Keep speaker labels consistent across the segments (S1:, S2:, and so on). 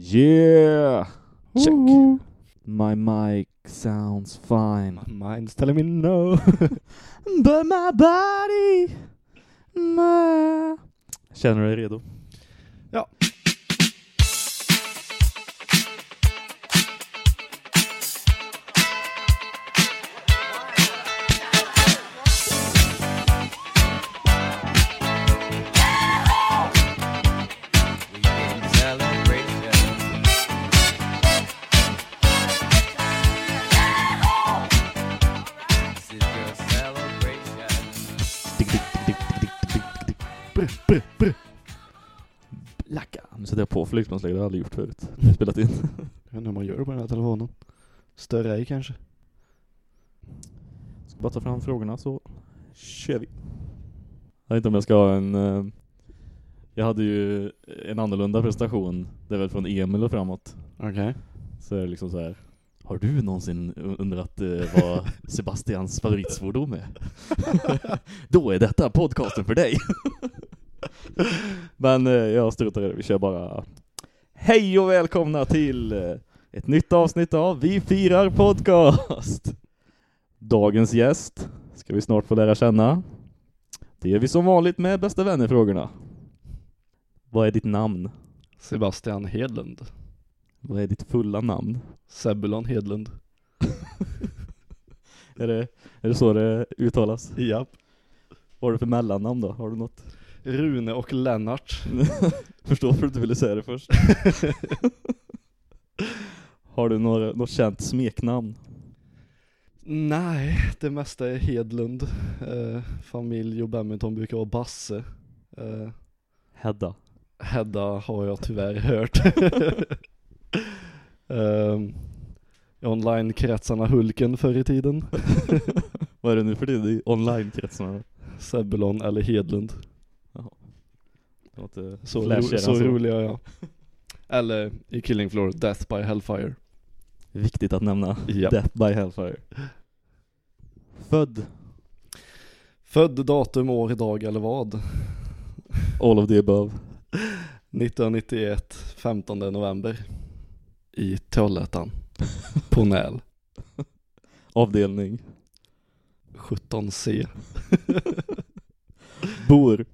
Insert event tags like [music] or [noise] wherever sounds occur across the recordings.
S1: Yeah! Check. My mic sounds fine.
S2: My mind's telling me no. [laughs]
S1: But my body... My... Känner du dig redo? Sätter jag på flygplansläge, det har jag aldrig gjort förut. [laughs] Jag har spelat in.
S2: Jag vet inte hur man gör på den här telefonen. Större ej kanske.
S1: Ska bara ta fram frågorna så kör vi. Jag vet inte om jag ska ha en... eh, Jag hade ju en annorlunda prestation. Det är väl från Emil och framåt.
S2: Okej.
S1: Så är det liksom så här. Har du någonsin undrat eh, vad [laughs] Sebastians favoritsvordom är? [laughs] Då är detta podcasten för dig. Men eh, jag struntar i det, vi kör bara. Hej och välkomna till eh, ett nytt avsnitt av Vi firar podcast. Dagens gäst ska vi snart få lära känna. Det är vi som vanligt med bästa vänner-frågorna. Vad är ditt namn?
S2: Sebastian Hedlund.
S1: Vad är ditt fulla namn?
S2: Sebulon Hedlund. [laughs]
S1: Är det, är det så det uttalas?
S2: Japp.
S1: Vad har du för mellannamn då? Har du något?
S2: Rune och Lennart. [laughs]
S1: Förstår varför du inte ville säga det först. [laughs] har du några, något känt smeknamn?
S2: Nej, det mesta är Hedlund. Eh, familj och badminton brukar vara Basse. Eh,
S1: Hedda.
S2: Hedda har jag tyvärr hört. [laughs] um, Online-kretsarna Hulken förr i tiden.
S1: Vad är det nu för tid i online-kretsarna?
S2: Sebulon eller Hedlund.
S1: Inte
S2: Så, ro, så
S1: än
S2: roliga jag. Eller i Killing Floor, Death by Hellfire.
S1: Viktigt att nämna.
S2: Japp.
S1: Death by Hellfire. Född.
S2: Född datum, år, dag eller vad?
S1: All of the above.
S2: 1991, 15 november. I Trollhättan. På Näl. [laughs]
S1: Avdelning.
S2: 17C.
S1: Bor.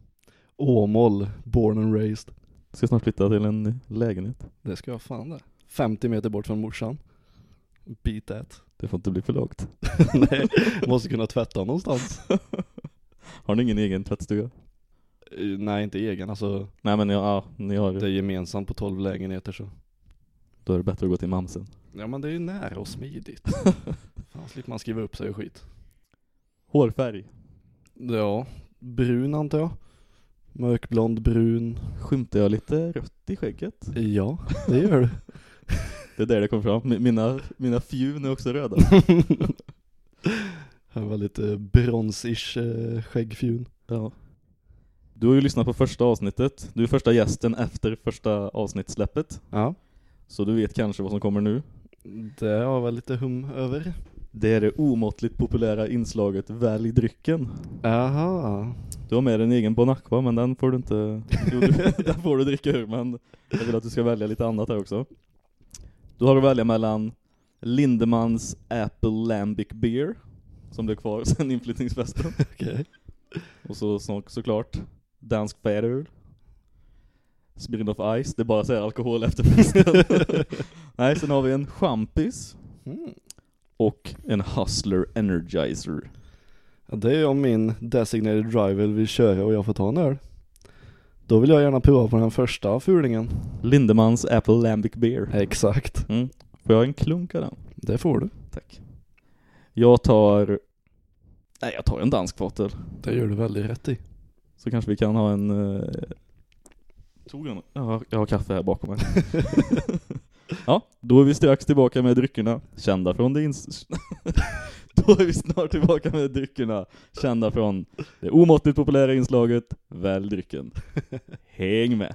S2: Åmål, born and raised.
S1: Ska snart flytta till en lägenhet.
S2: Det ska jag fan det. 50 meter bort från morsan. Beat that.
S1: Det får inte bli för lågt. [laughs]
S2: Nej, måste kunna tvätta någonstans. [laughs]
S1: Har ni ingen egen tvättstuga?
S2: Eh, Nej, inte egen. Alltså,
S1: Nej men ja, ja ni har
S2: det är gemensamt på 12 lägenheter så.
S1: Då är det bättre att gå till mamsen.
S2: Ja men det är ju nära och smidigt. [laughs] Fan slipper man skriva upp sig och skit.
S1: Hårfärg.
S2: Ja, brun antar jag. Mörkblond, brun.
S1: Skymtar jag lite rött i skägget?
S2: Ja, det gör du. [laughs]
S1: Det är där det kom fram. Mi- Mina, mina fjun är också röda. [laughs]
S2: Han var lite brons-ish eh, skäggfjun.
S1: Ja. Du har ju lyssnat på första avsnittet. Du är första gästen efter första avsnittssläppet.
S2: Ja.
S1: Så du vet kanske vad som kommer nu.
S2: Det har väl lite hum över.
S1: Det är det omåttligt populära inslaget Välj drycken.
S2: Jaha.
S1: Du har med en egen Bon Aqua, men den får du inte... Jo, du, [laughs] den får du dricka ur, men jag vill att du ska välja lite annat här också. Du har att välja mellan Lindemans Apple Lambic Beer, som blev kvar [laughs] sen inflyttningsfesten. [laughs]
S2: Okej.
S1: Och så, så såklart dansk färöl. Smirnoff Ice, det bara säger alkohol efter festen. Nej, sen har vi en champis
S2: Mm.
S1: Och en Hustler Energizer.
S2: Ja, det är om min designated driver vill köra och jag får ta en öl. Då vill jag gärna prova på den första fulingen.
S1: Lindemans Apple Lambic Beer.
S2: Exakt.
S1: Mm. Får jag en klunk av den?
S2: Det får du.
S1: Tack. Jag tar... Nej, jag tar en dansk fatel.
S2: Det gör du väldigt rätt i.
S1: Så kanske vi kan ha en... Uh... Tog jag, jag, har, jag har kaffe här bakom mig. [laughs] [laughs] ja, då är vi strax tillbaka med dryckerna. Kända från det ins... [laughs] då är vi snart tillbaka med dryckerna. Kända från det omåttligt populära inslaget Välj drycken. Häng med!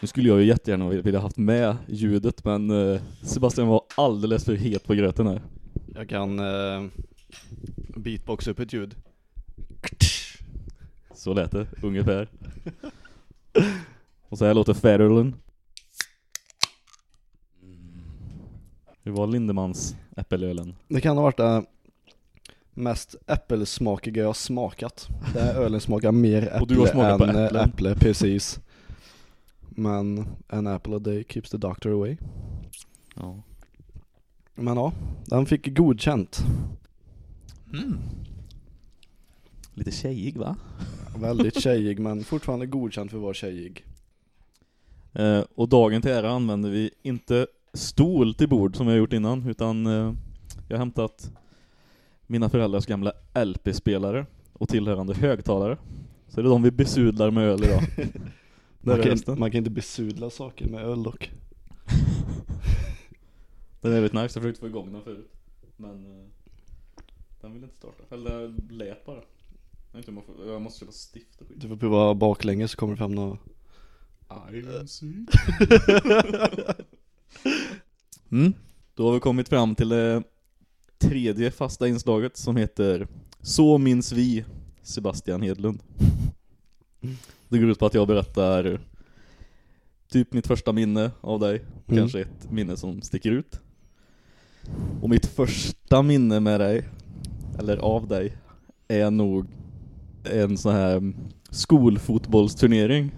S1: Nu skulle jag ju jättegärna vilja haft med ljudet men eh, Sebastian var alldeles för het på gröten här.
S2: Jag kan uh, beatboxa upp ett ljud.
S1: Så lät det, ungefär. Och så här låter Federland. Hur var Lindemans äppelölen?
S2: Det kan ha varit det mest äppelsmakiga jag smakat. Det här ölen smakar mer [laughs]
S1: Och du har
S2: äpple än
S1: äpplen.
S2: äpple, precis. Men an apple a day keeps the doctor away.
S1: Ja.
S2: Men ja, den fick godkänt.
S1: Lite tjejig va?
S2: Väldigt tjejig men fortfarande godkänt för att vara tjejig.
S1: Eh, och dagen till ära använder vi inte stol till bord som vi har gjort innan, utan eh, jag har hämtat mina föräldrars gamla LP-spelare och tillhörande högtalare. Så det är de vi besudlar med öl idag. [laughs]
S2: Man kan,
S1: resten.
S2: man kan inte besudla saker med öl dock. [laughs]
S1: Den är väldigt nice, jag försökte få igång den förut. Men eh, den vill inte starta. Eller lät bara. Jag, vet inte om jag, får, jag måste köpa stift och skit.
S2: Du får prova baklänges så kommer det fram något.
S1: Mm. Då har vi kommit fram till det tredje fasta inslaget som heter Så minns vi Sebastian Hedlund. Det går ut på att jag berättar typ mitt första minne av dig,
S2: Mm.
S1: kanske ett minne som sticker ut. Och mitt första minne med dig, eller av dig, är nog en sån här skolfotbollsturnering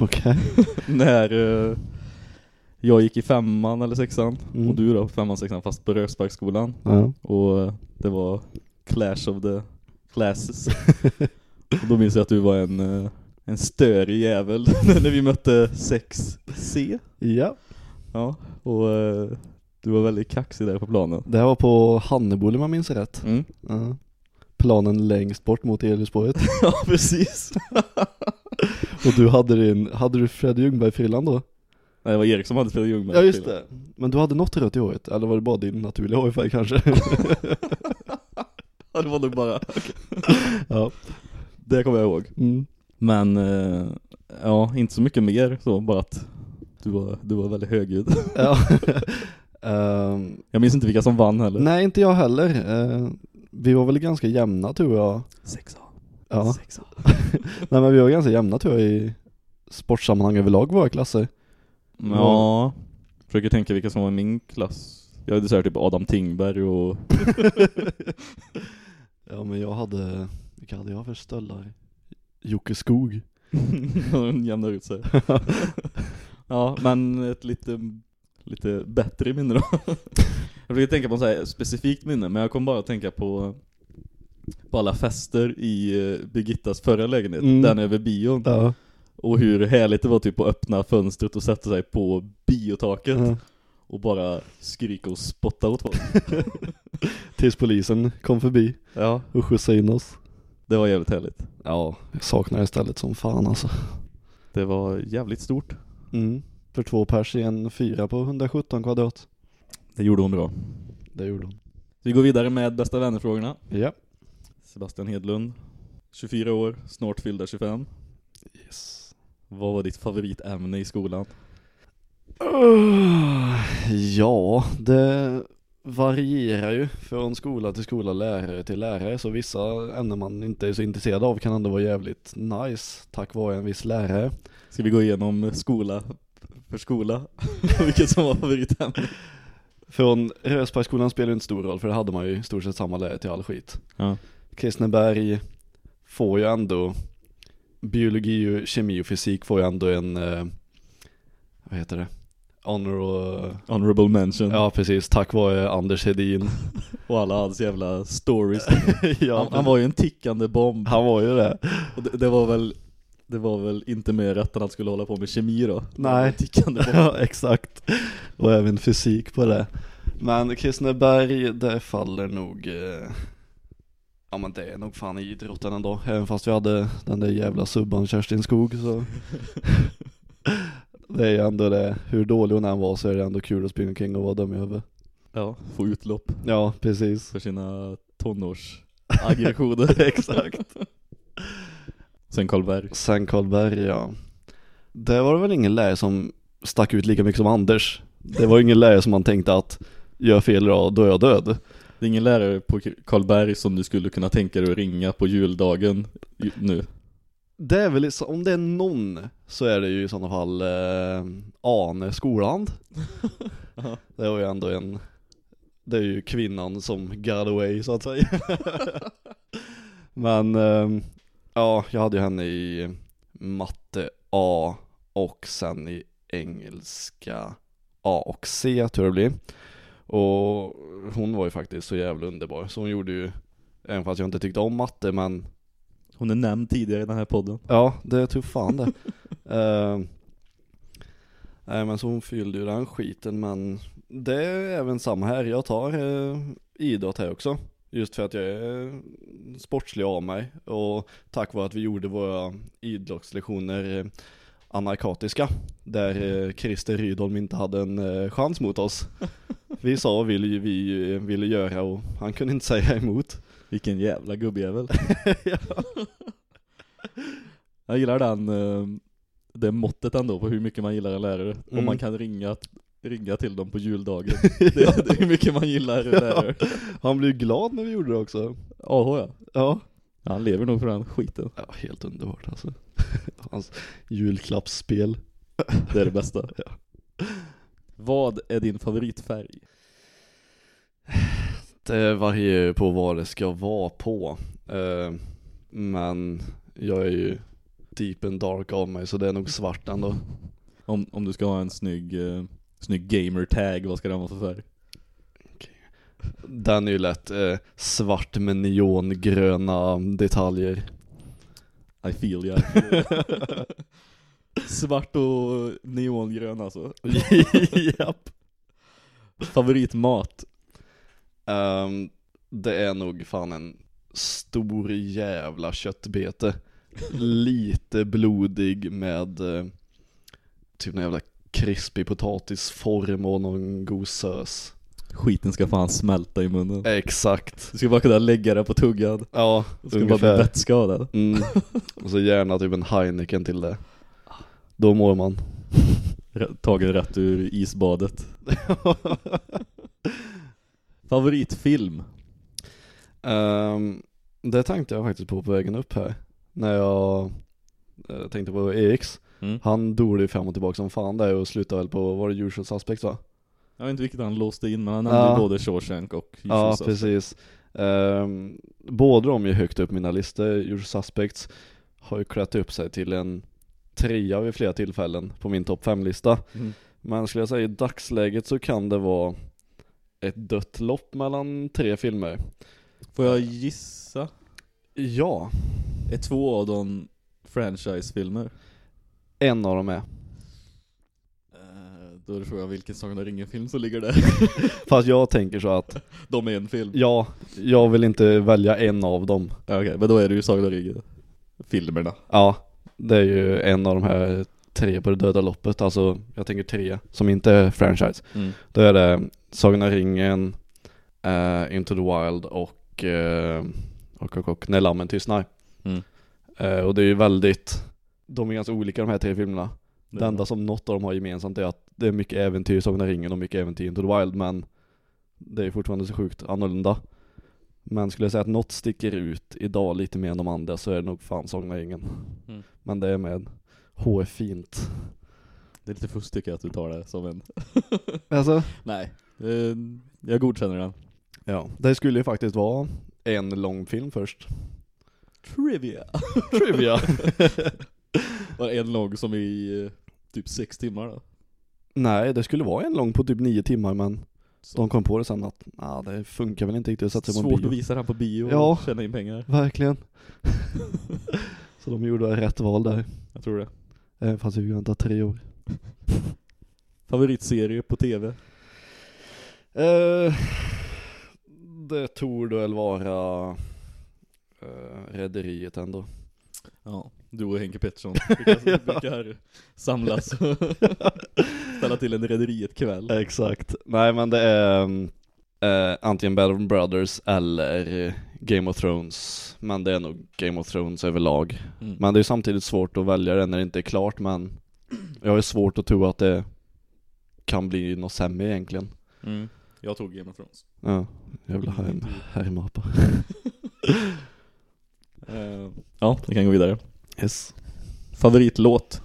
S2: Okej. [laughs]
S1: när eh, jag gick i femman eller sexan
S2: Mm.
S1: och du då femman, sexan fast på Rösparksskolan
S2: Ja.
S1: och det var Clash of the Classes [laughs] och då minns jag att du var en, eh, en störig jävel [laughs] när vi mötte 6C
S2: ja.
S1: ja, och eh, du var väldigt kaxig där på planen
S2: Det här var på Hannebol om jag minns rätt.
S1: mm.
S2: Ja. Planen längst bort mot Elisborget. [laughs]
S1: Ja precis [laughs]
S2: Och du hade din, hade du Freddy Ljungberg-frillan då?
S1: Nej det var Erik som hade Fredrik Ljungberg
S2: Ja just det. Men du hade något rött i håret, eller var det bara din naturliga hårfärg kanske? [laughs]
S1: Ja det var nog bara,
S2: ja.
S1: det kommer jag ihåg
S2: Mm.
S1: Men, eh, ja, inte så mycket mer så, bara att du var, du var väldigt högljudd.
S2: ja. Ehm,
S1: Jag minns inte vilka som vann heller.
S2: nej inte jag heller. Ehm, vi var väl ganska jämna tror jag.
S1: Sexa.
S2: Ja.
S1: Sexa. [laughs]
S2: Nej men vi var ganska jämna tror jag i sportsammanhang överlag våra klasser.
S1: Ja, försöker tänka vilka som var i min klass. Jag hade såhär typ Adam Tingberg och [laughs]
S2: Ja men jag hade, vilka hade jag för stöllar? Jocke Skog. [laughs]
S1: de jämnar ut sig. Ja, men ett lite, lite bättre minne då. [laughs] Jag försöker tänka på så här specifikt minne, men jag kom bara att tänka på på alla fester i eh, Birgittas förra lägenhet,
S2: Mm.
S1: den över bion.
S2: Ja.
S1: Och hur härligt det var typ att öppna fönstret och sätta sig på biotaket
S2: ja.
S1: och bara skrika och spotta åt folk. [laughs]
S2: Tills polisen kom förbi
S1: Ja,
S2: och skjutsade in oss.
S1: det var jävligt härligt.
S2: Ja, jag saknar det stället som fan alltså.
S1: Det var jävligt stort.
S2: Mm. För två pers i en fyra på 117 kvadrat.
S1: Det gjorde hon bra.
S2: Det gjorde hon.
S1: Vi går vidare med bästa vännerfrågorna.
S2: Ja.
S1: Sebastian Hedlund, 24 år, snart fyllda 25.
S2: Yes.
S1: Vad var ditt favoritämne i skolan?
S2: Ja, det varierar ju från skola till skola, lärare till lärare. Så vissa ämnen man inte är så intresserad av kan ändå vara jävligt nice tack vare en viss lärare.
S1: Ska vi gå igenom skola för skola? [laughs] Vilket som var favoritämne?
S2: Från Rösbergsskolan spelar inte stor roll för det hade man ju i stort sett samma lärare till all skit.
S1: Ja.
S2: Kristineberg får ju ändå biologi, och kemi och fysik får ju ändå en, eh, vad heter det? Honor och,
S1: Honorable mention.
S2: ja precis, tack vare Anders Hedin. [laughs]
S1: Och alla hans jävla stories. [laughs]
S2: ja,
S1: han, han var ju en tickande bomb.
S2: han var ju det.
S1: Och det, det var väl det var väl inte mer rätt att han skulle hålla på med kemi då?
S2: Nej. Ja, [laughs] exakt. Och även fysik på det. Men Kristineberg, det faller nog, eh, ja men det är nog fan idrotten ändå. Även fast vi hade den där jävla subban Kerstin Skog så. [laughs] det är ju ändå det, hur dålig hon än var så är det ändå kul att springa omkring och vara dum i huvudet.
S1: Ja, få utlopp
S2: Ja, precis.
S1: för sina tonårsaggressioner. [laughs]
S2: Exakt.
S1: Sen Karlberg.
S2: Sen Karlberg, ja. Det var det väl ingen lärare som stack ut lika mycket som Anders. Det var ingen lärare som man tänkte att gör fel idag, då är jag död.
S1: Det är ingen lärare på Karlberg som du skulle kunna tänka dig att ringa på juldagen ju- nu.
S2: Det är väl, om det är någon så är det ju i sådana fall eh, Ane Skoland. [laughs] Det är ju ändå en, det är ju kvinnan som got away så att säga. [laughs] Men, ehm, ja, jag hade ju henne i matte A och sen i engelska A och C tror jag det blir. Och hon var ju faktiskt så jävla underbar, så hon gjorde ju, även fast jag inte tyckte om matte men
S1: Hon är nämnd tidigare i den här podden.
S2: Ja, det tror fan det. uh, [laughs] nej men så hon fyllde ju den skiten men det är även samma här. Jag tar uh, idrott här också. Just för att jag är sportslig av mig och tack vare att vi gjorde våra idrottslektioner eh, anarkatiska där eh, Christer Rydholm inte hade en eh, chans mot oss. [laughs] Vi sa vad vi, vi ville göra och han kunde inte säga emot.
S1: Vilken jävla gubbjävel. [laughs]
S2: ja.
S1: Jag gillar den, det måttet ändå på hur mycket man gillar en lärare. Om
S2: Mm.
S1: man kan ringa, ringa till dem på juldagen. [laughs] Det, det är hur mycket man gillar en lärare.
S2: Han blev glad när vi gjorde det också.
S1: AH ja.
S2: Ja.
S1: ja. Han lever nog för den skiten.
S2: Ja, helt underbart alltså. [laughs] Hans julklappsspel.
S1: Det är det bästa. [laughs]
S2: Ja.
S1: Vad är din favoritfärg?
S2: Det varierar ju på vad det ska vara på. Eh, men jag är ju deep and dark av mig så det är nog svart ändå.
S1: Om, om du ska ha en snygg, eh, snygg gamer tag, vad ska den vara för färg?
S2: Den är ju lätt eh, svart med neongröna detaljer.
S1: I feel ya. [laughs] Svart och neongrön alltså. [laughs]
S2: Japp.
S1: Favoritmat?
S2: Ehm, det är nog fan en stor jävla köttbete. Lite blodig med eh, typ en jävla krispig potatisform och någon god sös.
S1: Skiten ska fan smälta i munnen.
S2: Exakt.
S1: Du ska bara kunna lägga det på tuggan.
S2: Ja,
S1: Du ska bara bli
S2: ungefär.
S1: vätska av det.
S2: Mm. [laughs] Och så gärna typ en Heineken till det. Då mår man.
S1: Tagen rätt ur isbadet. [laughs] Favoritfilm?
S2: Ehm, det tänkte jag faktiskt på på vägen upp här. När jag eh, tänkte på EX.
S1: Mm.
S2: Han dolde ju fram och tillbaka som fan där och slutade väl på, var det Usual Suspects va?
S1: Jag vet inte vilket han låste in men han nämnde
S2: Ja.
S1: både Shawshank och
S2: Ja,
S1: Usual Suspects.
S2: precis. Um, båda de är högt upp mina listor. Usual Suspects har ju klätt upp sig till en trea vid flera tillfällen på min topp 5-lista.
S1: Mm.
S2: Men skulle jag säga i dagsläget så kan det vara ett dött lopp mellan tre filmer.
S1: Får jag gissa?
S2: Ja,
S1: Är två av dem franchise-filmer?
S2: En av dem är.
S1: Eh, Då tror jag vilken Sagan om ringen-film som ligger där. [laughs]
S2: Fast jag tänker så att, [laughs]
S1: De är en film.
S2: ja, jag vill inte välja en av dem.
S1: Okej, men då är det ju Sagan om ringen-filmerna.
S2: Ja, det är ju en av de här tre på det döda loppet, alltså jag tänker tre som inte är franchise.
S1: Mm.
S2: Då är det Sagan ringen, eh, Into the Wild och, eh, och, och, och När lammen tystnar.
S1: Mm.
S2: Eh, och det är ju väldigt, de är ganska olika de här tre filmerna.
S1: Det
S2: enda som något av dem har gemensamt är att det är mycket äventyr Sagan ringen och mycket äventyr Into the Wild men det är fortfarande så sjukt annorlunda. Men skulle jag säga att något sticker ut idag lite mer än de andra så är det nog fan Sagan ringen.
S1: Mm.
S2: Men det är med H är fint.
S1: Det är lite fusk tycker jag att du tar det som en... [laughs]
S2: Alltså?
S1: Nej, eh, jag godkänner den.
S2: Ja, det skulle ju faktiskt vara en lång film först.
S1: Trivia!
S2: Trivia! [laughs]
S1: Var en lång som i eh, typ sex timmar då.
S2: Nej, det skulle vara en lång på typ nio timmar men
S1: Så.
S2: de kom på det sen att nah, det funkar väl inte riktigt att sätta sig på en
S1: Svårt
S2: bio.
S1: att visa den på bio och
S2: Ja.
S1: tjäna in pengar.
S2: Verkligen. [laughs] så de gjorde rätt val där.
S1: Jag tror det.
S2: Även fast vi väntar tre år. [laughs]
S1: Favoritserie på tv?
S2: Eh, det torde väl vara uh, Rederiet ändå.
S1: Ja, du och Henke Pettersson [laughs] brukar, brukar samlas och [laughs] ställa till en Rederiet kväll.
S2: Exakt. Nej men det är eh, antingen Battle Brothers eller Game of Thrones. Men det är nog Game of Thrones överlag.
S1: Mm.
S2: Men det är samtidigt svårt att välja det när det inte är klart men jag har svårt att tro att det kan bli något sämre egentligen.
S1: Mm. Jag tog Game of Thrones.
S2: Ja, jävla här- härmapa.
S1: Eh, ja, vi kan gå vidare.
S2: Yes.
S1: Favoritlåt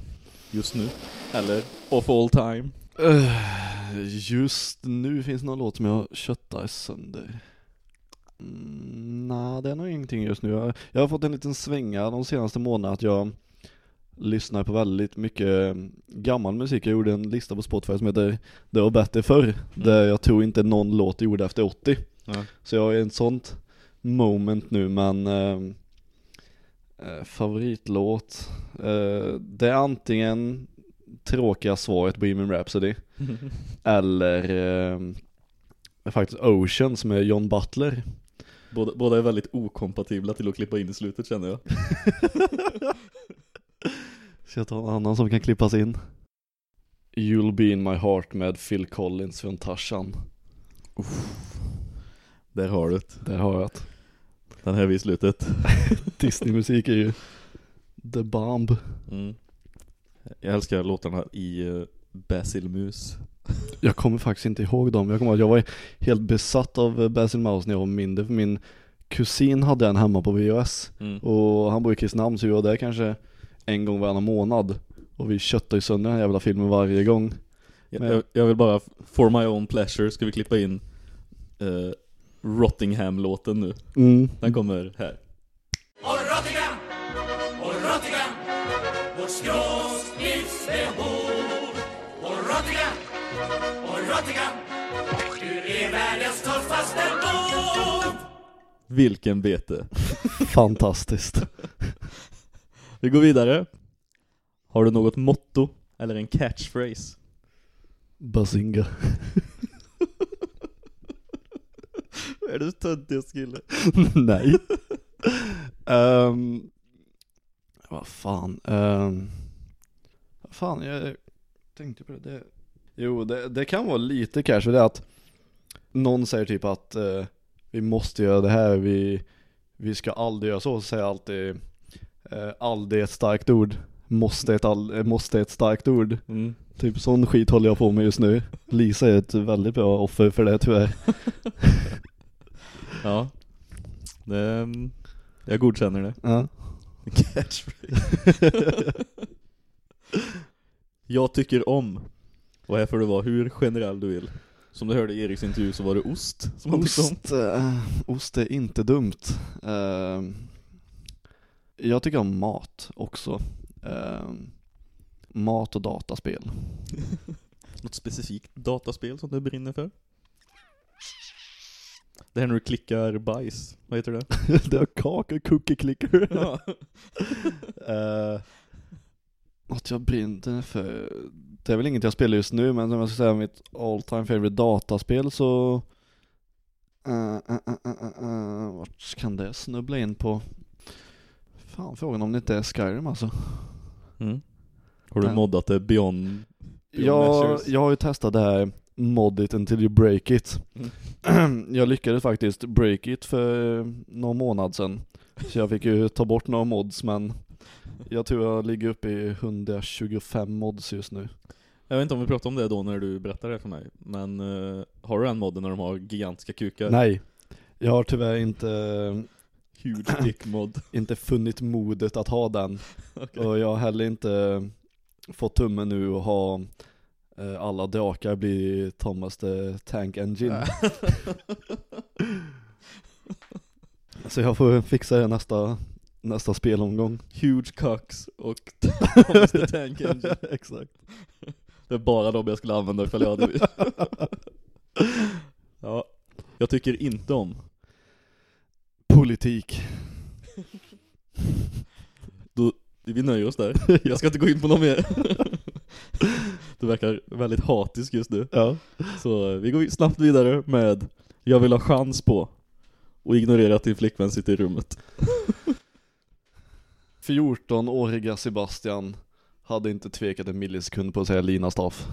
S1: just nu? Eller of all time?
S2: Eh, Just nu finns någon låt som jag köttar sönder. Mm, Nej, det är nog ingenting just nu. Jag, jag har fått en liten svänga de senaste månaderna att jag lyssnar på väldigt mycket gammal musik. Jag gjorde en lista på Spotify som heter Det var bättre förr. Där jag tror inte någon låt gjord efter 80.
S1: Ja.
S2: Så jag är i ett sånt moment nu men eh, eh, favoritlåt, eh, det är antingen tråkiga svaret Bohemian Rhapsody [laughs] eller eh, faktiskt Ocean som är John Butler.
S1: Båda, båda är väldigt okompatibla till att klippa in i slutet känner jag. [laughs]
S2: Ska jag ta en annan som kan klippas in? You'll be in my heart med Phil Collins från Tarzan.
S1: Där har du det.
S2: Där har jag det.
S1: Den här är vi i slutet. [laughs]
S2: Disney-musik är ju the bomb.
S1: Mm. Jag älskar låtarna i uh, Basil Mus.
S2: Jag kommer faktiskt inte ihåg dem. Jag kommer ihåg att jag var helt besatt av eh, Basil Mouse när jag var mindre. För min kusin hade en hemma på VHS.
S1: Mm.
S2: Och han bor i Kristinehamn så vi var där kanske en gång varannan månad. Och vi köttade ju sönder den här jävla filmen varje gång.
S1: Jag,
S2: Men-
S1: jag, jag vill bara, for my own pleasure, ska vi klippa in uh, Rottingham-låten nu.
S2: Mm.
S1: Den kommer här.
S3: Och Rottingham, och Rottingham, vårt skrås livsbehov. Och Rottingham, och Rottingham, du är världens tuffaste mot.
S1: Vilken bete. [laughs]
S2: Fantastiskt.
S1: Vi går vidare. Har du något motto eller en catchphrase?
S2: Bazinga.
S1: Är du töntigaste kille? [laughs]
S2: Nej. um, vad fan. Um, vad fan, jag tänkte på det. det jo, det, det kan vara lite kanske det att någon säger typ att eh, vi måste göra det här, vi, vi ska aldrig göra så, så säger jag alltid uh, aldrig ett starkt ord. Måste ett, all, eh, måste ett starkt ord.
S1: Mm.
S2: Typ sån skit håller jag på med just nu. Lisa är ett väldigt bra offer för det tyvärr. [laughs]
S1: Ja. Det, mm, jag godkänner det.
S2: Ja. [laughs]
S1: Catchphrase. jag tycker om. Och här får du vara hur generell du vill. Som du hörde i Eriks intervju så var det ost som han tyckte om.
S2: Ost, eh, ost är inte dumt. Eh, jag tycker om mat också. Eh, mat och dataspel. [laughs]
S1: Något specifikt dataspel som du brinner för? Det här när du klickar bajs, vad heter det? [laughs]
S2: det har kakor, cookie clicker.
S1: Ja. [laughs]
S2: Eh, något jag brinner för. Det är väl inget jag spelar just nu men om jag ska säga mitt all time favorite dataspel så uh, uh, uh, Vart kan det snubbla in på? Fan frågan om det inte är Skyrim alltså.
S1: Mm. Har du
S2: Den-
S1: moddat det beyond, beyond
S2: Jag,
S1: measures?
S2: jag har ju testat det här Mod it until you break it. [clears throat] jag lyckades faktiskt break it för någon månad sedan. Så jag fick ju ta bort några mods men jag tror jag ligger uppe i 125 mods just nu.
S1: Jag vet inte om vi pratade om det då när du berättade det för mig, men eh, har du den modden när de har gigantiska kukar?
S2: Nej, jag har tyvärr inte,
S1: Huge dick mod. [clears throat]
S2: inte funnit modet att ha den. [laughs]
S1: Okej.
S2: Och jag har heller inte fått tummen nu och ha eh, alla drakar bli Thomas the Tank Engine. [laughs] Så jag får fixa det nästa, nästa spelomgång.
S1: Huge cocks och [laughs] Thomas the Tank Engine. [laughs]
S2: Exakt.
S1: Det är bara de jag skulle använda ifall jag hade Ja, jag tycker inte om.
S2: Politik.
S1: Då, vi nöjer oss där. Jag ska inte gå in på något mer. Du verkar väldigt hatisk just nu.
S2: Ja.
S1: Så eh, vi går snabbt vidare med Jag vill ha chans på och ignorera att din flickvän sitter i rummet. [laughs]
S2: 14-åriga Sebastian hade inte tvekat en millisekund på att säga Lina Staff.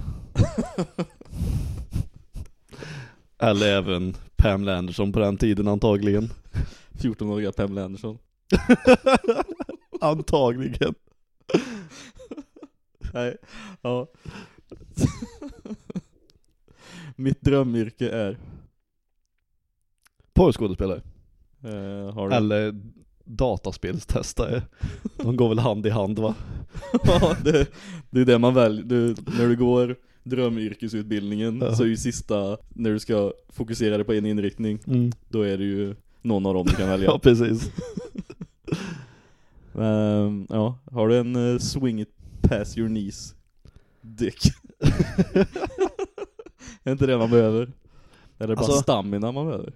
S2: [laughs] Eller även Pamela Anderson på den tiden antagligen.
S1: 14-åriga Pamela Anderson. [laughs]
S2: Antagligen.
S1: Nej, ja. [laughs] Mitt drömyrke är
S2: Porrskådespelare.
S1: eh, har du?
S2: Eller dataspelstestare. De går väl hand i hand va? [laughs]
S1: Ja, det, det är det man väljer. Du, när du går drömyrkesutbildningen
S2: Ja.
S1: så är ju sista, när du ska fokusera dig på en inriktning, då är det ju någon av dem du kan välja. [laughs]
S2: Ja precis.
S1: Men, ja, har du en uh, swing it past your knees dick? [laughs] är inte det man behöver? Eller bara
S2: Alltså-
S1: stamina man behöver?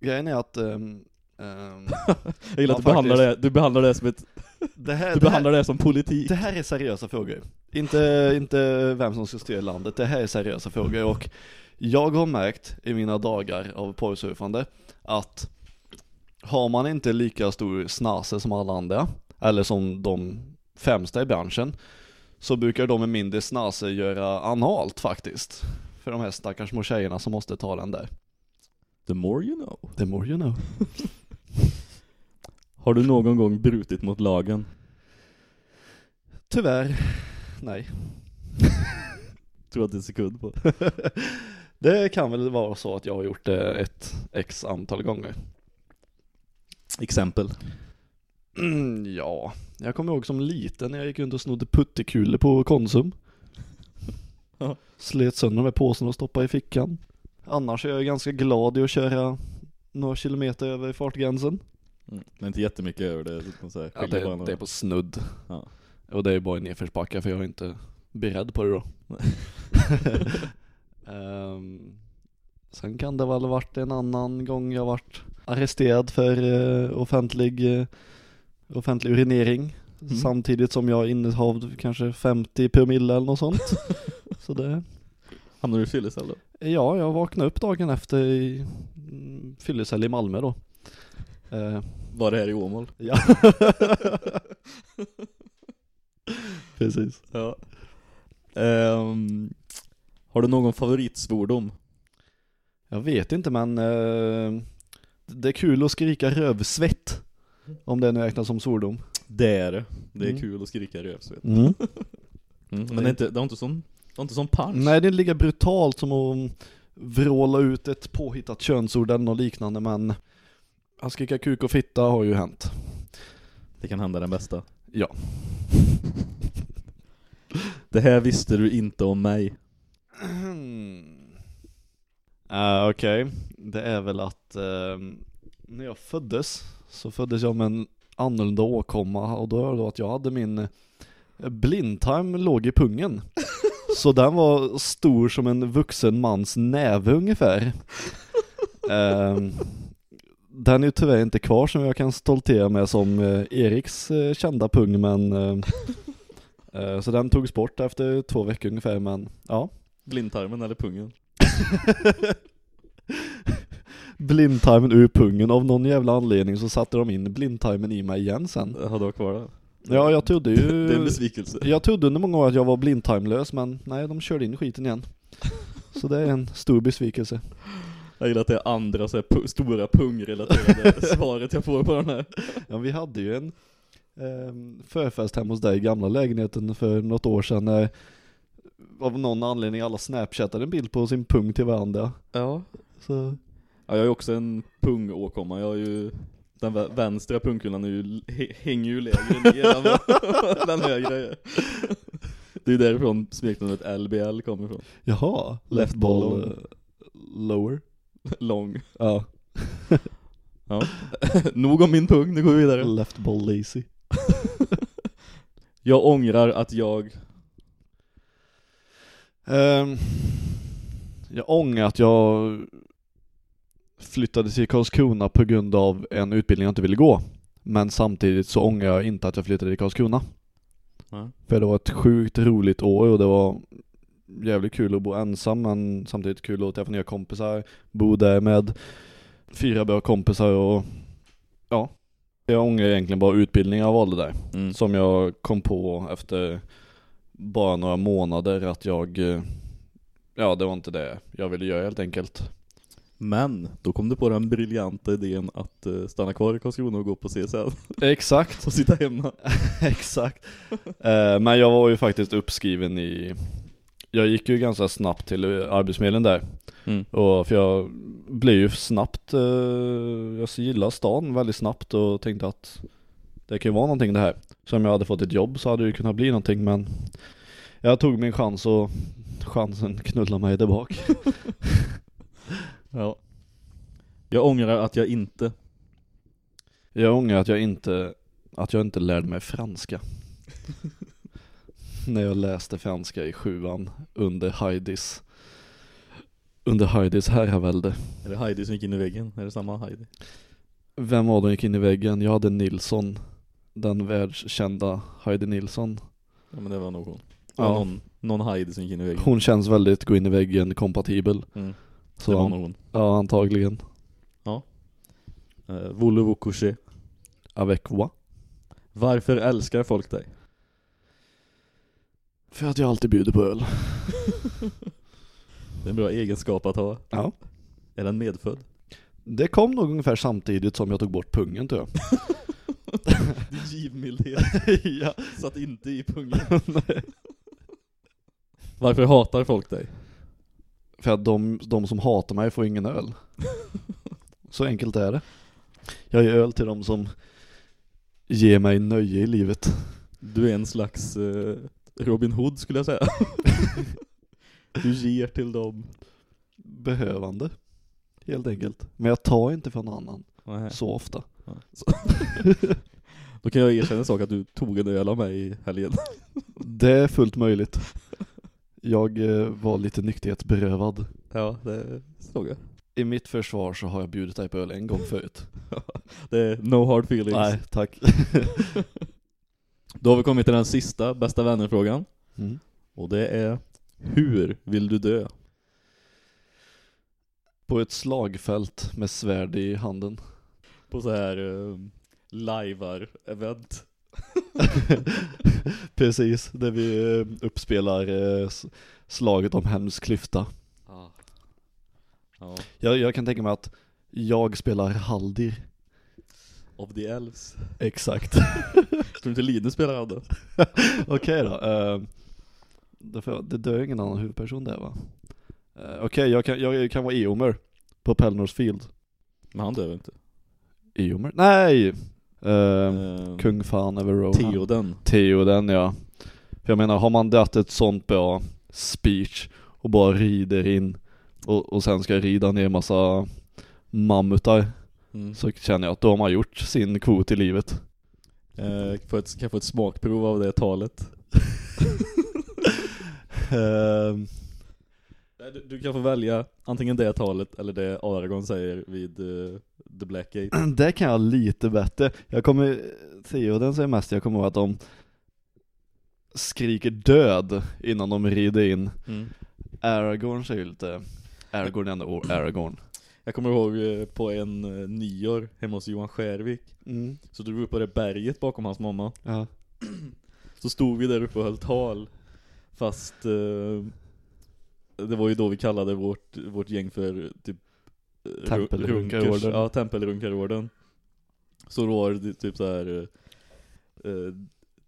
S2: Grejen är att ehm, [laughs]
S1: Jag gillar att du behandlar, det, du behandlar det som ett,
S2: det, här,
S1: du
S2: det,
S1: behandlar
S2: här,
S1: det som politik.
S2: det här är seriösa frågor. Inte, inte vem som ska styra landet, det här är seriösa frågor och jag har märkt i mina dagar av porrsurfande att har man inte lika stor snase som alla andra, eller som de främsta i branschen, så brukar de med mindre snase göra analt faktiskt. För de här stackars små tjejerna som måste ta den där.
S1: The more you know.
S2: The more you know. [laughs]
S1: Har du någon gång brutit mot lagen?
S2: Tyvärr, nej. [laughs]
S1: Tror att det är sekund på. [laughs]
S2: det kan väl vara så att jag har gjort det ett x antal gånger.
S1: Exempel.
S2: Mm, [clears throat] ja, jag kommer ihåg som liten när jag gick runt och snodde puttekulor på Konsum. [laughs]
S1: Ja.
S2: Slet sönder de här påsarna och stoppade i fickan. Annars är jag ganska glad i att köra några kilometer över fartgränsen.
S1: Mm. Men inte jättemycket över det. så här,
S2: Ja, det,
S1: några.
S2: det är på snudd.
S1: Ja.
S2: Och det är bara i nedförsbacke för jag är inte beredd på det då. [laughs] Ehm, sen kan det väl ha varit en annan gång jag varit arresterad för eh, offentlig, eh, offentlig urinering.
S1: Mm.
S2: Samtidigt som jag innehav kanske 50 promille eller något sånt. [laughs] Så det,
S1: Hamnar du i fyllecell då?
S2: ja, jag vaknade upp dagen efter i mm, fyllecell i Malmö då. Eh,
S1: Var det här i Åmål?
S2: ja. [laughs] Precis.
S1: Ja. Ehm, har du någon favoritsvordom?
S2: Jag vet inte men eh, det är kul att skrika rövsvett. Om det nu räknas som svordom.
S1: Det är det. Det är
S2: Mm.
S1: kul att skrika rövsvett.
S2: Mm.
S1: Mm. [laughs] Men det, är inte, det har inte sån, det har inte sån punch.
S2: Nej det är lika brutalt som att vråla ut ett påhittat könsord eller något liknande men att skrika kuk och fitta har ju hänt.
S1: Det kan hända den bästa.
S2: Ja. [laughs]
S1: Det här visste du inte om mig.
S2: Uh, [clears throat] Okej, det är väl att eh, när jag föddes så föddes jag med en annorlunda åkomma och då är det då att jag hade min eh, blindtarm låg i pungen. [laughs] Så den var stor som en vuxen mans näve ungefär. [laughs] Ehm, den är ju tyvärr inte kvar som jag kan stoltera med som eh, Eriks eh, kända pung men eh, Så den togs bort efter två veckor ungefär men ja
S1: Blindtarmen eller pungen? [laughs]
S2: blindtarmen ur pungen av någon jävla anledning så satte de in blindtarmen i mig igen sen.
S1: Har du kvar den?
S2: Ja, jag trodde ju...
S1: Det är en besvikelse.
S2: Jag trodde under många år att jag var blindtarmlös men nej, de körde in skiten igen. Så det är en stor besvikelse.
S1: Jag gillar att det är andra så här, stora pungrelaterade [laughs] svaret jag får på den här.
S2: Ja, vi hade ju en eh, förfest hemma hos dig i gamla lägenheten för något år sedan när av någon anledning alla snapchattade en bild på sin pung till varandra.
S1: Ja.
S2: Så,
S1: Ja, jag är också en pungåkomma. Jag har ju den vä- vänstra pungkulan är ju, hä- hänger ju lägre ner än vad [laughs] den högra är. Det är därifrån smeknamnet LBL kommer ifrån.
S2: jaha, left
S1: Left
S2: ball
S1: ball
S2: lower.
S1: Lång. [laughs]
S2: Ja, [laughs]
S1: Ja. Nog om min pung, nu går vi vidare.
S2: left ball lazy.
S1: Jag ångrar att jag
S2: Ehm, jag ångrar att jag flyttade till Karlskrona på grund av en utbildning jag inte ville gå. Men samtidigt så ångrar jag inte att jag flyttade till Karlskrona.
S1: Ja.
S2: För det var ett sjukt roligt år och det var jävligt kul att bo ensam men samtidigt kul att träffa nya kompisar, bo där med fyra bra kompisar och ja. Jag ångrar egentligen bara utbildningen jag valde där.
S1: mm.
S2: Som jag kom på efter bara några månader att jag, eh, ja det var inte det jag ville göra helt enkelt.
S1: Men, då kom du på den briljanta idén att eh, stanna kvar i Karlskrona och gå på CSN
S2: Exakt, [laughs]
S1: och sitta hemma. [laughs]
S2: exakt. Eh, men jag var ju faktiskt uppskriven i jag gick ju ganska snabbt till eh, arbetsförmedlingen där.
S1: Mm.
S2: Och för jag blev ju snabbt, eh, jag gillar stan väldigt snabbt och tänkte att det kan ju vara någonting det här. Så om jag hade fått ett jobb så hade det ju kunnat bli någonting men jag tog min chans och chansen knullade mig bak. [laughs]
S1: Ja. Jag ångrar att jag inte
S2: Jag ångrar att jag inte, att jag inte lärde mig franska. [laughs] När jag läste franska i sjuan under Heidis, under Heidis herravälde.
S1: Är det Heidi som gick in i väggen? Är det samma Heidi?
S2: Vem av dem gick in i väggen? Jag hade Nilsson, den världskända Heidi Nilsson.
S1: Ja men det var nog hon.
S2: Ja.
S1: Någon, någon Heidi som gick in i väggen.
S2: Hon känns väldigt gå in i väggen kompatibel.
S1: Mm.
S2: Så
S1: det var hon.
S2: Ja, antagligen.
S1: Uh, Voulez-vous coucher?
S2: Avec quoi?
S1: Varför älskar folk dig?
S2: För att jag alltid bjuder på öl. [laughs]
S1: Det är en bra egenskap att ha.
S2: Ja.
S1: Är den medfödd?
S2: Det kom nog ungefär samtidigt som jag tog bort pungen tror jag. [laughs]
S1: Givmildhet. [laughs]
S2: ja.
S1: Satt inte i pungen. Varför hatar folk dig?
S2: För att de, de som hatar mig får ingen öl. [laughs] Så enkelt är det. Jag ger öl till de som ger mig nöje i livet.
S1: Du är en slags eh, Robin Hood skulle jag säga. [laughs] du ger till dem.
S2: Behövande. Helt enkelt. Men jag tar inte från någon annan.
S1: Nej.
S2: Så ofta.
S1: Ja, så. [laughs] Då kan jag erkänna en sak att du tog en öl av mig i helgen.
S2: Det är fullt möjligt. Jag eh, var lite nykterhetsberövad.
S1: Ja, det såg jag.
S2: I mitt försvar så har jag bjudit dig på öl en gång förut. [laughs]
S1: Det är no hard feelings.
S2: Nej, tack. [laughs]
S1: Då har vi kommit till den sista bästa vänner-frågan.
S2: Mm.
S1: Och det är Hur vill du dö?
S2: På ett slagfält med svärd i handen.
S1: På så här uh, livar-event. [laughs]
S2: Precis, där vi eh, uppspelar eh, slaget om Helms klyfta.
S1: Ah. Ja.
S2: Jag, jag kan tänka mig att jag spelar Haldir.
S1: Of the Elves.
S2: Exakt. [laughs]
S1: Tror inte Linus spelar han då? [laughs]
S2: Okej då. Uh, därför, det dör ingen annan huvudperson där va? Eh, Okej, jag, kan, jag kan vara Eomer på Pelnors Field.
S1: Men han dör inte?
S2: Eomer? Nej! Uh,
S1: Uh,
S2: Kung fan över Rohan.
S1: Theoden.
S2: Theoden ja. För jag menar, har man dratt ett sånt bra speech och bara rider in och, och sen ska rida ner massa mammutar
S1: Mm.
S2: så känner jag att då har man gjort sin kvot i livet.
S1: Eh, kan jag få ett smakprov av det talet? [laughs] Nej, Du, du kan få välja antingen det talet eller det Aragorn säger vid eh, The Black Gate. [clears throat]
S2: det kan jag lite bättre. Jag kommer, Theoden säger mest, jag kommer ihåg att de skriker död innan de rider in.
S1: Mm.
S2: Aragorn säger ju lite, Aragorn är ändå Aragorn.
S1: Jag kommer ihåg eh, på en eh, nyår hemma hos Johan Skärvik
S2: Mm.
S1: Så drog vi upp på det berget bakom hans mamma
S2: Ja. [clears throat]
S1: Så stod vi där uppe och höll tal Fast eh, Det var ju då vi kallade vårt, vårt gäng för typ
S2: Tempelrunkarorden.
S1: Ja, tempelrunkarorden Så då var det typ så här. eh, eh,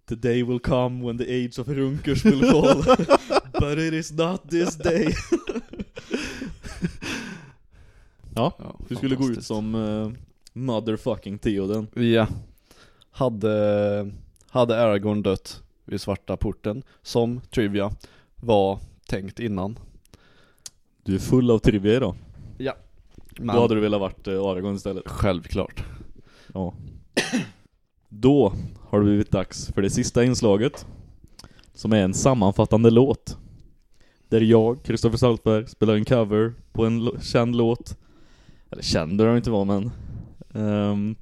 S1: The day will come when the age of runkers will fall [laughs] But it is not this day [laughs] Ja,
S2: ja
S1: du skulle gå ut som eh, Motherfucking Theoden
S2: Ja. Hade, hade Aragorn dött vid svarta porten, som Trivia var tänkt innan.
S1: Du är full av trivia idag
S2: Men
S1: Då hade du velat varit eh, Aragorn istället.
S2: Självklart.
S1: Ja. Då har det blivit dags för det sista inslaget Som är en sammanfattande låt Där jag, Kristoffer Saltberg, spelar en cover på en känd låt. Eller känd den inte vara men ehm,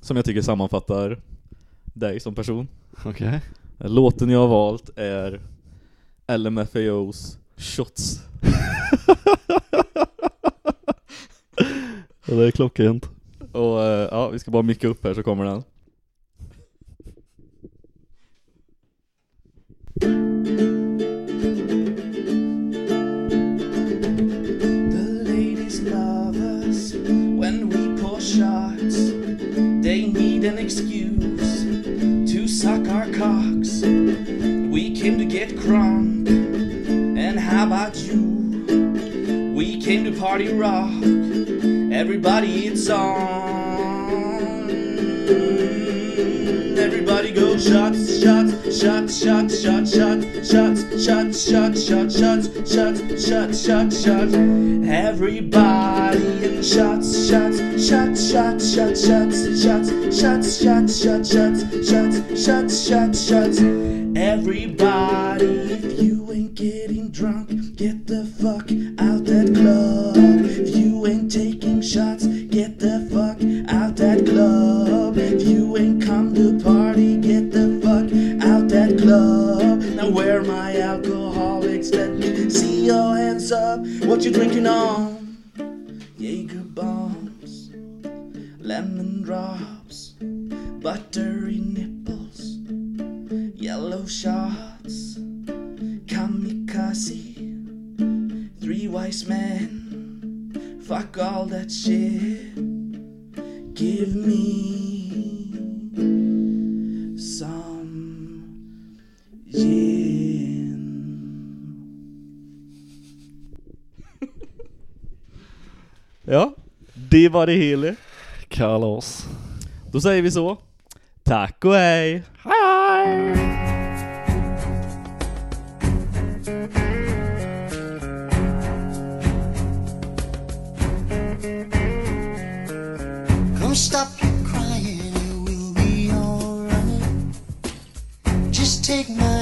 S1: Som jag tycker sammanfattar dig som person.
S2: Okej.
S1: Låten jag har valt är LMFAO's Shots [laughs]
S2: det är klockrent.
S1: Och eh, ja, vi ska bara micka upp här så kommer den
S4: The ladies love us when we pour shots. They need an excuse to suck our cocks. We came to get crunk and How about you? We came to party rock. Everybody, it's on. Everybody go shots, shots, shots, shots, shots, shots, shots, shots, shots, shots, shots, shots, shots, shots, shots. Everybody in shots, shots, shots, shots, shots, shots, shots, shots, shots, shots, shots, shots, shots, shots, shots. Everybody, lemon drops, buttery nipples, yellow shots, kamikaze, three wise men. Fuck all that shit. Give me some gin.
S1: Ja, det var det hela.
S2: Kalas.
S1: Då säger vi så. Tack och hej!
S5: Come stop your crying, it will be alright. Just take my